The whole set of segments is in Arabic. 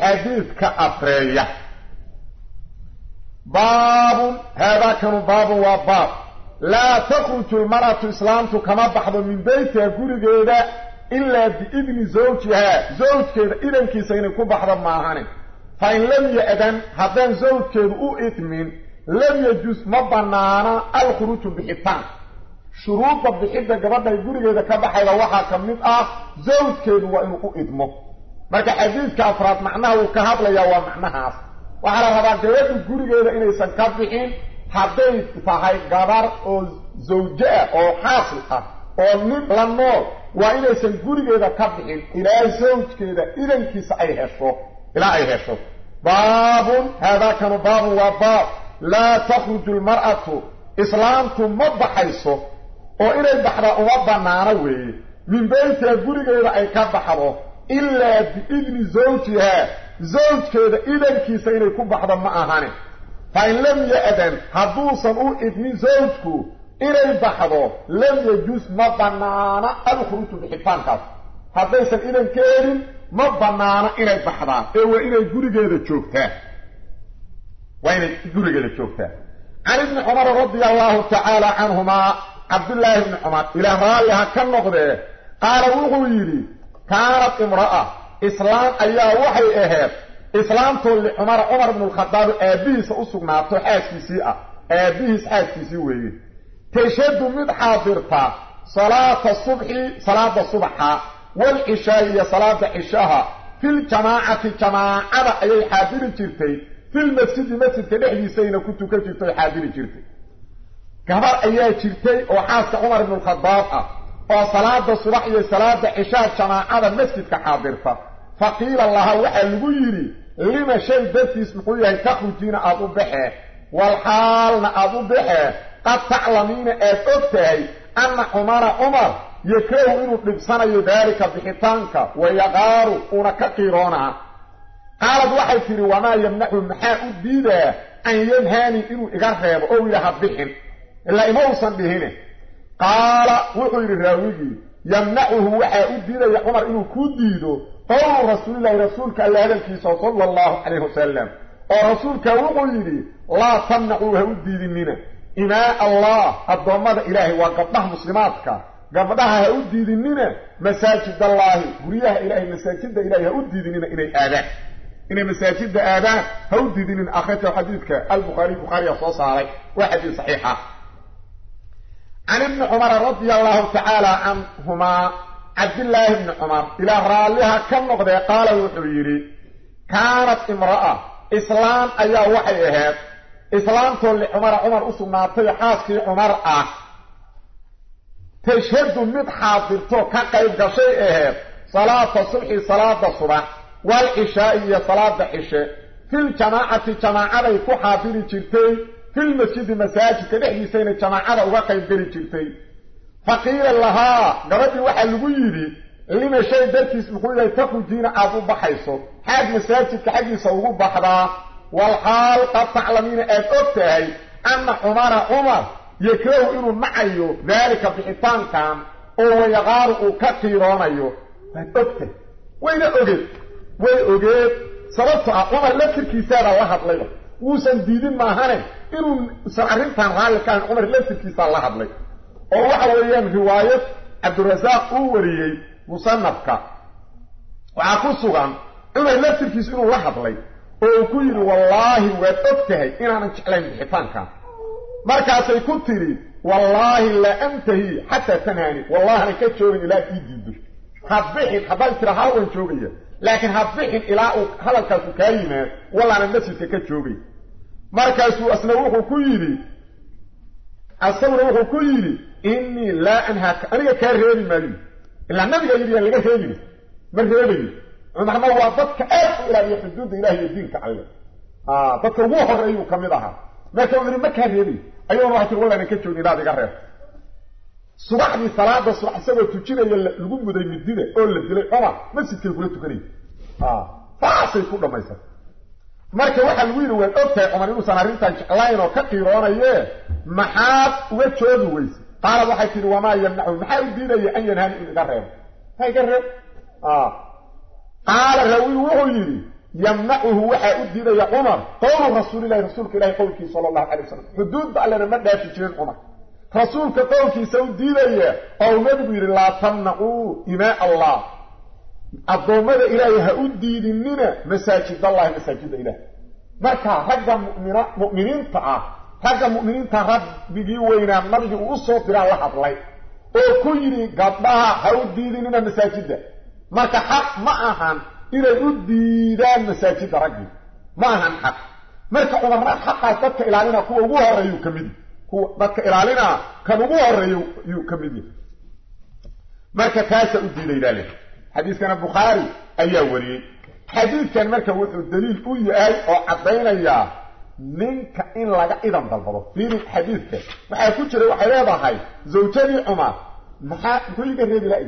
xadiidka afreeya baabun haadaa kanu baabun waa baab laa takhruju lmar'atu islaamtu kama baxdo min beytiha gurigeeda ilaa biidni zawjihaa zawjkeeda idankiisa inay ku baxdo maahane fa in lam ya-dan haddaan zawjkeedu u idmin lam yajus ma bannaana alkhuruuju bixitaan shuruudda bixidda gabadhay gurigeeda ka baxayda ka ah marka xadiidka afraad macnaha uu ka hadlayaa waa macnahaas waxaa la rabaa gabadhu gurigeeda inaysan ka bixin hadday tahay gabar oo zawje ah oo xaasil ah oo nin la nool waa inaysan gurigeeda ka bixin ilaa zawjkeeda idankiisa ay hesho ilaa ay hesho baabun haadaa kanu baabun waa baab laa takhruju lmar'atu islaamtu ma baxayso oo inay baxdaa uma bannaano weeye min beytiha gurigeeda ay ka baxdo ilaa biidni zawjihaa zawjkeeda idankiisa inay ku baxdo ma ahane fa in lam ya-dan hadduusan u idmin zawjku inay baxdo lam yajus ma bannaana alkhuruuju bixitaankaas haddaysan idan ka helin ma bannaano inay baxdaan ee waa inay gurigeeda joogtaa. Waa inay gurigeeda joogtaa. Can ibni cumar radia allahu tacaala canhumaa cabdullaahi ibni cumar ilaah raalliha ka noqdee qaala wuxuu yidhi kaanat imra'a islaam ayaa waxay ahayd islaamtoo licumara cumar ibnu lkhadaab aabbihiisa u sugnaato xaaskiisii ah aabbihiis xaaskiisii weeye tashhadu mid xaadirta salaata subxi salaada subaxa waalcishaai iyo salaada cishaha filjamaacati jamaacada ayay xaadiri jirtay filmasjidi masjidka dhexdiisayna ku tukan jirtay oo xaadiri jirtay gabar ayaa jirtay oo xaaska cumar ibnu lkhadaab ah أو صلاه الصبح إلى صلاه العشاء كما على المسجد كحاضرته فقيل الله وحي لو يري لما شيء بث يسمحوا ان تخرجين ابو بحه والحال ابو بحه قد تعلمين اتقته ان عمر عمر يكره ان يدسن ذلك بحيطانك ويغار وركيرونا قال وحي في وما يمنع المحاء بيده ان ينهاني انه يغار أو يحبح الا يموصل بهنه قال وحير الراويجي يمنعه وحي أدينا يا عمر إنه كدينه قول رسول الله رسولك ألا هذا الكيسة صلى الله عليه وسلم. ورسولك وحيره لا صنعوه أدينينا إماء الله الضمد إلهي وقبضه مسلماتك. قبضها أدينينا مساجد الله قريها إلهي مساجد إلهي أدينينا إلي آذان. إن مساجد آذان. أدينينا أخيته حديثك البخاري بخاري صلى الله وحديث صحيحة. عن ابن عمر رضي الله تعالى عنهما عبد الله بن عمر إلى راليها كم قد قال الحبيري كانت امرأة إسلام أيها وحيها إسلام تقول لعمر عمر أسمى تيحاسي عمر أه. تشهد مدحاضر تو كقيد شيئه صلاة صبح صلاة صبح. والعشاء صلاة عشاء. في الجماعة جماعة يكون حاضر جرتين في المسجد المساجد كدحي سينة جماعات وغاقة يبقري جلتين فقيل لها قبضي واحد لبيري اللي ما شاهد ذاتي اسمه إلا يتقو الدين عبو بحيصة. حاج مساجد كحاج يصوغو بحضا والحال قد تعلمين أن أبتهي أن عمر عمر يكره إنه معيه ذلك بحطان كان. وهو يغار وكثيران أيه فأبتهي وين أبت وين أبت صرفت عمر لا تركي سارة واحد ليه. وسن ديدي ما هره ان سعرتان حال كان عمر لفتيس الله حدلي أو وحا ويان روايه عبد الرزاق هو وريي مصنفك وعكو سوغان ان لفتيس انه الله حدلي أو كيل والله وتفته ان أنا جلين حفانك مركاس اي كنتري والله لا انتهي حتى تنهاني والله أنا كتشوفني لا تيجي حبيت حبيت راهو انتوغيه laakiin ha bixin ilaa uu hadalkaasu kaa yimaad wallaana masjidka ka joogay. Markaasuu asna wuxuu ku yidhi asaguna wuxuu ku yidhi innii laa anhaaka aniga kaa reebi maayo ilaa nabiga yidhi yaa laga reebin ma reebayo cumarna waa dadka aad u ilaaliya xuduudda ilahi iyo diinka alle. Dadka ugu horeeyuu ka mid ahaa. Marka uu yidhi ma kaa reebayo ayaguna waxay tiri wallaana ka joogin inaad iga reebto subaxdii salaada subax isagoo tujinaya lagu muday midida oo la dilay cumar masjidkay kula tukanaya saasay ku dhammaysatay marka waxaa lagu yidhi waad og tahay cumar inuusan arrintan jeclayn oo ka qiiroonaye maxaad uga joogi weyse qaalad waxay tihi wamaa yamnacu maxaa u diidaya an yanhani in iga reebo ha iga reeb qaala raawi wuxuu yidhi yamnacuhu waxaa u diidaya cumar qowlu rasuulilahi rasuulka ilahi qowlkiisa sala allahu calay wasalam xuduudba allena ma dhaafi jirin cumar yidhi laa tamnacuu imaa allah addoommada ilaahay ha u diidinina masaajidallaahi masaajidda ilaah marka ragga mumina mu'miniinta ah ragga mu'miniinta rabbigii weynaa nabigii uu u soo diraa la hadlay oo ku yidhi gabdhaha ha u diidinina masaajidda marka xaq ma ahan inay u diidaan masaajidda raggii ma ahan xaq marka cumarna xaqaas dadka ilaalina kuwa ugu horeeyuu ka mid kuwa dadka ilaalina kan ugu horeeyo yuu ka mid yahay. Marka kaasaa u diidaydaa leh. Xadiiskana bukhaari ayaa wariyey. Xadiidkan marka wuxuu daliil u yahay oo caddaynayaa ninka in laga idan dalbado. Fiiri xadiidka waxaa ku jira waxay leedahay zawjadii cumar. Maxaa muxuu iga reebi la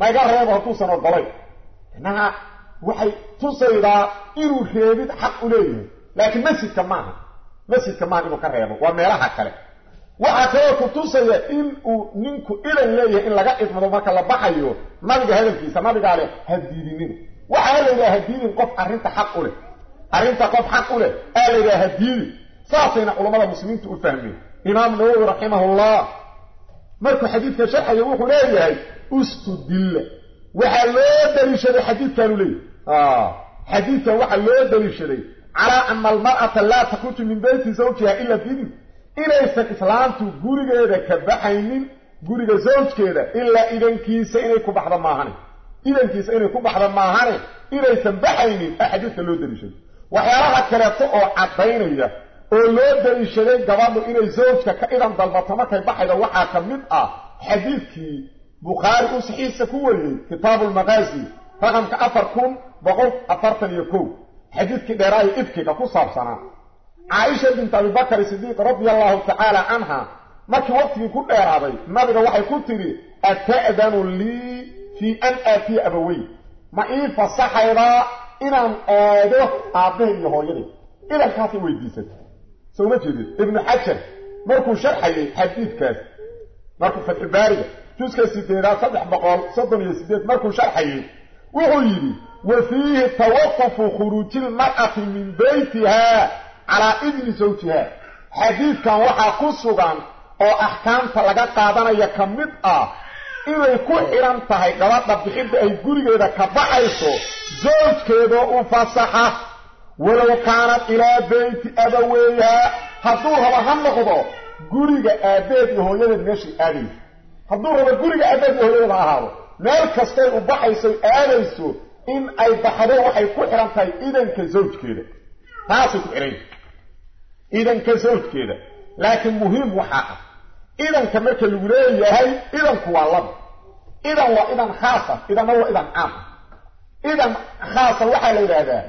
maiga reebo hadduusan ogolay inaha waxay tusaydaa inuu reebid xaq u leeyahay. Laakiin masjidka maaha. Masjidka maaha inuu ka reebo. Waa meelaha kale waxaa kaloo ku tusaya in uu ninku idan leeyahay in laga idmado marka la baxayo nabiga hadalkiisa nabigaa leh ha diidinina waxaa la yidhaha ha diidin qof arrinta xaq u leh. Arrinta qof xaq u leh aa la yidhaha ha diidin saasayna culammada muslimiintu u fahmeen. Imaam nawowi raximahullah markuu xadiidka sharxaya wuxuu leeyahay ustudilla waxaa loo daliishaday xadiidkaanu leeyahy xadiidkan waxaa loo daliishaday calaa ana almar'ata laa takhruju min beyti zawjiha ila biidni inaysan islaamtu gurigeeda ka baxaynin guriga zawjkeeda ilaa idankiisa inay ku baxdo maahane idankiisa inay ku baxdo maahane inaysan baxaynin a xadiidka loo daliishaday waxyaalaha kaleeto oo caddaynaya oo loo daliishaday gabadhu inay zawjka ka idan dalbato markay baxaydo waxaa ka mid ah xadiidkii bukhaari uu saxiixa ku wariyey kitaabu lmaqaasi raqamka afar kun boqol afartan iyo kow. Xadiidkii dheeraayo ifkiga ku saabsanaa caaisha bint abibakar sidiiq radia allahu tacaala canha markii waqtigii ku dheeraaday nabiga waxay ku tidhi ata'danu lii fii an aatiya abawey ma ii fasaxaydaa inaan aado aabbahay iyo hooyaday idankaasay weydiisatay. Soo ma jeedid ibnu xajar markuu sharxayay xadiidkaas markuu fatxibaariga juska sideedaad saddex boqol soddon iyo sideed markuu sharxayay wuxuu yidhi wa fiihi tawaqufu khuruuji lmar'ati min beytiha oo axkaamta laga qaadanaya ka mid ah inay ku xidhan tahay gabadha bixidda ay gurigeeda ka baxayso zawjkeedoo u fasaxa walow kaanat ilaa beyti abaweyha hadduu rabo ha noqdo guriga aabbeed iyo hooyadeed meeshay aadayso hadduu rabo guriga aabbeed iyo hooyadeed ha ahaado meel kastay u baxayso aadayso in ay baxdo waxay ku xidhan tahay idanka zawjkeeda taasay ku xidhan zawjkeeda laakiin muhiim waxaa ah idanka marka lagu leeyahay idanku waa laba idan waa idan khaasa idanna waa idan caam idan khaasa waxaa la yidhaahdaa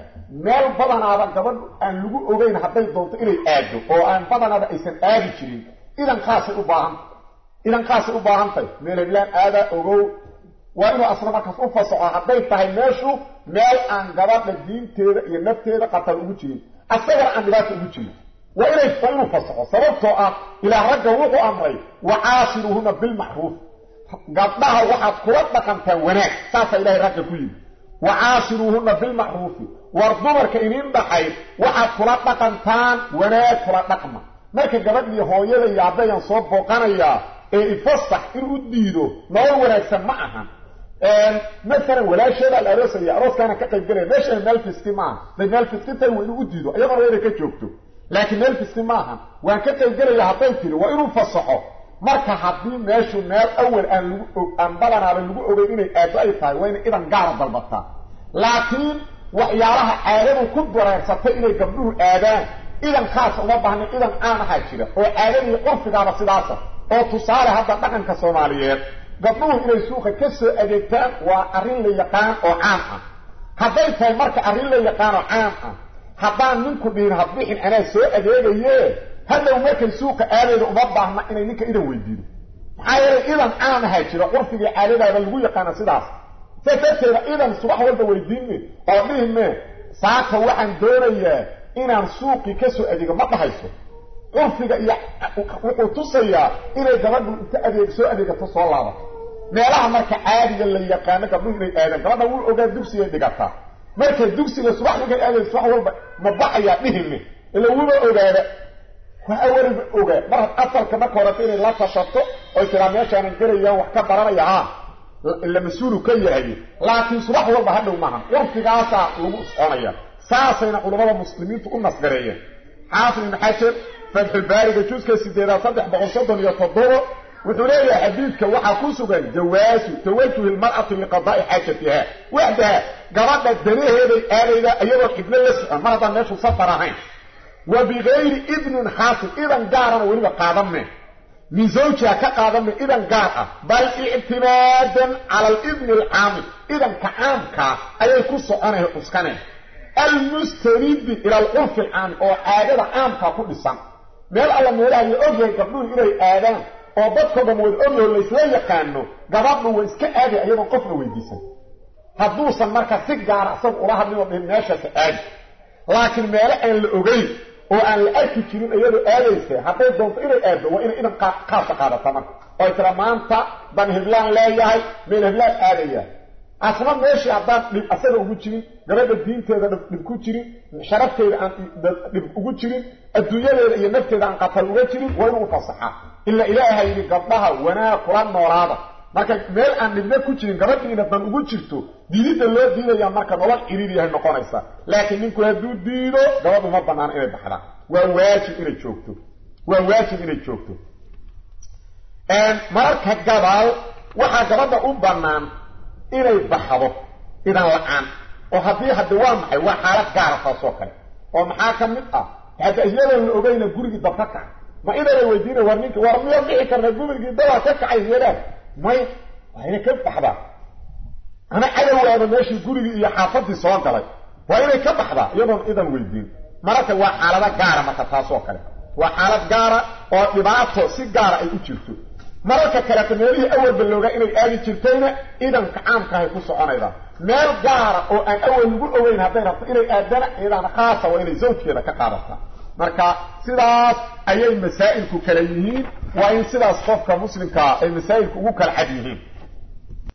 meel badanaaba gabadh aan lagu ogeyn hadday doonto inay aado oo aan badanaaba aysan aadi jirin idan khaasay u baahantay idan khaasay u baahantahy meel heblaan aadaa ogow waa inuu asna markaas u fasaxo hadday tahay meeshu meel aan gabadha diinteeda iyo nafteeda qatar ugu jirin asagana aan dhibaata ugu jirin waa inay inuu fasaxo. Sababtoo ah ilaah ragga wuxuu amray wa caashiruuhuna bilmacruuf. Gabdhaha waxaad kula dhaqantaan wanaag saasaa ilahay ragga ku yidhi wa caashiruuhuna bilmacruufi. War dumarka iniin dhaxay waxaad kula dhaqantaan wanaag kula dhaqma. Marka gabadhii hooyada iyo aabbayaan soo booqanayaa ee ifasax inuu u diido nolol wanaagsan ma ahan. Maalan walaasheedaa la aroosaya arooskaana ka qayb galaya meeshana meel fiski maaha day meel fiski tahay waa inuu u diido iyadona waa inay ka joogto لكن ألف استماعها وأن كتب قال لها طيفل وإنه فصحه. مركا حدين ماشي النار أول أن بلنا على اللقوء وبين الآتائفة وإن إذن قارب بالبطة. لكن وإيارها آلم كدورا يرسطة إليه قبله الآبان إذن خاص ومبهن إذن آن حاجرة وآلم يقف دار صداسة وتصال هذا بقن كصوماليات. قبله إليه سوخة كسو أجيبتان وأرين ليقان وعامة هذا يتعي مركا أرين ليقان وعامة hadbixin anaa soo adeegaye hadhow markay suuqa aadayda uma baahna inay ninka idan weydiido maxaa yeelay idan caan ahaa jira curfigii caadadaaba lagu yaqaana sidaas saas darteeda idan subax walba weydiinme oo dhihime saaka waxaan doonayaa inaan suuqii ka soo adeego ma dhahayso curfiga iyo wuxuu tusayaa inay gabadhu inta adeeg soo adeegato soo laabato meelaha marka caadiga la yaqaano gabdhuhu inay aadaan gabadha wuu ogaa dugsigay dhigataa markay dugsiga subax markay aadayso wax walba ma baxayaa dhihime ila wuba ogaada waa awalba ogaa mar asalka marka horeta inay la tashato oy tiraa meeshaanan gelayaan wax ka baranaya ha ila mas-uulu ka yahay laakiin subax walba hadhow maaha curfigaasaa lagu soconaya saasayna culammada muslimiintu u nasgareeyeen xaafid ibn xajar fatxulbaariga juska sideedaad saddex boqol iyo toddobo وثنين يا حديثك وحا كوسك جواس توجه المرأة لقضاء حاجتها. وحدها قرأت الدنيه هذه الآلية أيضا ابن اللس مرضى الناس وصفر عين وبغير ابن حاصل إذا قارا وإذا قادا منه من زوجها كقادا منه إذا قارا بل اعتمادا على الابن العامل إذا كعامك. أيضا كوسو أنا أسكنه. المستريد إلى الأرف العامل أو عادة عامك كل سنة. ما يقول الله يؤذي قبله إلي آدان ayadoon qofna weydiisan hadduusan marka si gaara isaga ula hadlin oo dhihin meeshaasa aadi laakiin meelo aan la ogeyn oo aan la arki jirin iyadoo aadaysa hadday doonto inay aaddo waa inay idan qaasa qaadata marka oy tira maanta dan hiblaan leeyahay meel hiblaan aadaya asna meeshii haddaan dhib asaga ugu jirin gabadha diinteeda dhib ku jirin sharafteeda aan dhib ugu jirin adduunyadeeda iyo nafteeda aan qatal uga jirin waa inuu ufasaxaa ila ilaaha yidhi gabdhaha wanaag kula noolaada marka meel aan dhibna ku jirin gabadhiina dan ugu jirto diididda loo diidaya marka nolol ciriir yahay noqonaysa laakiin ninku hadduu diido gabadhu ma banaano inay baxdaan waa waajib inay joogto waa waajib inay joogto mararka gabaal waxaa gabadha u bannaan إلي بحضه إذا الآن وهذه الدوام هي حالة كارثة سوكي ومحاكم مئة حتى أجيالا من أبين قرق دفكة ما إذا لو يدير ورنك ورمي يضعك أن يقول لك دوا تكع أجيالا مي وهنا كيف بحضة أنا حالة وأنا ماشي قرق إيا حافظي سوان دلي وهنا كيف بحضة يضعون إذا ويدير مرات هو حالة كارثة سوكي وحالة كارثة ولبعاته سي كارثة أجيالا mararka kaleeta meelihii awalba loogaa inay aadi jirtayna idanka caamkaahay ku soconaydaa meel gaara oo aan awal lagu ogeyn hadday rabto inay aadana iyadaana khaasa waa inay zawjkeeda ka qaadataa marka sidaas ayay masaa'ilku kala yihiin waa in sidaas qofka muslimkaa ay masaa'ilku ugu kala cad yihiin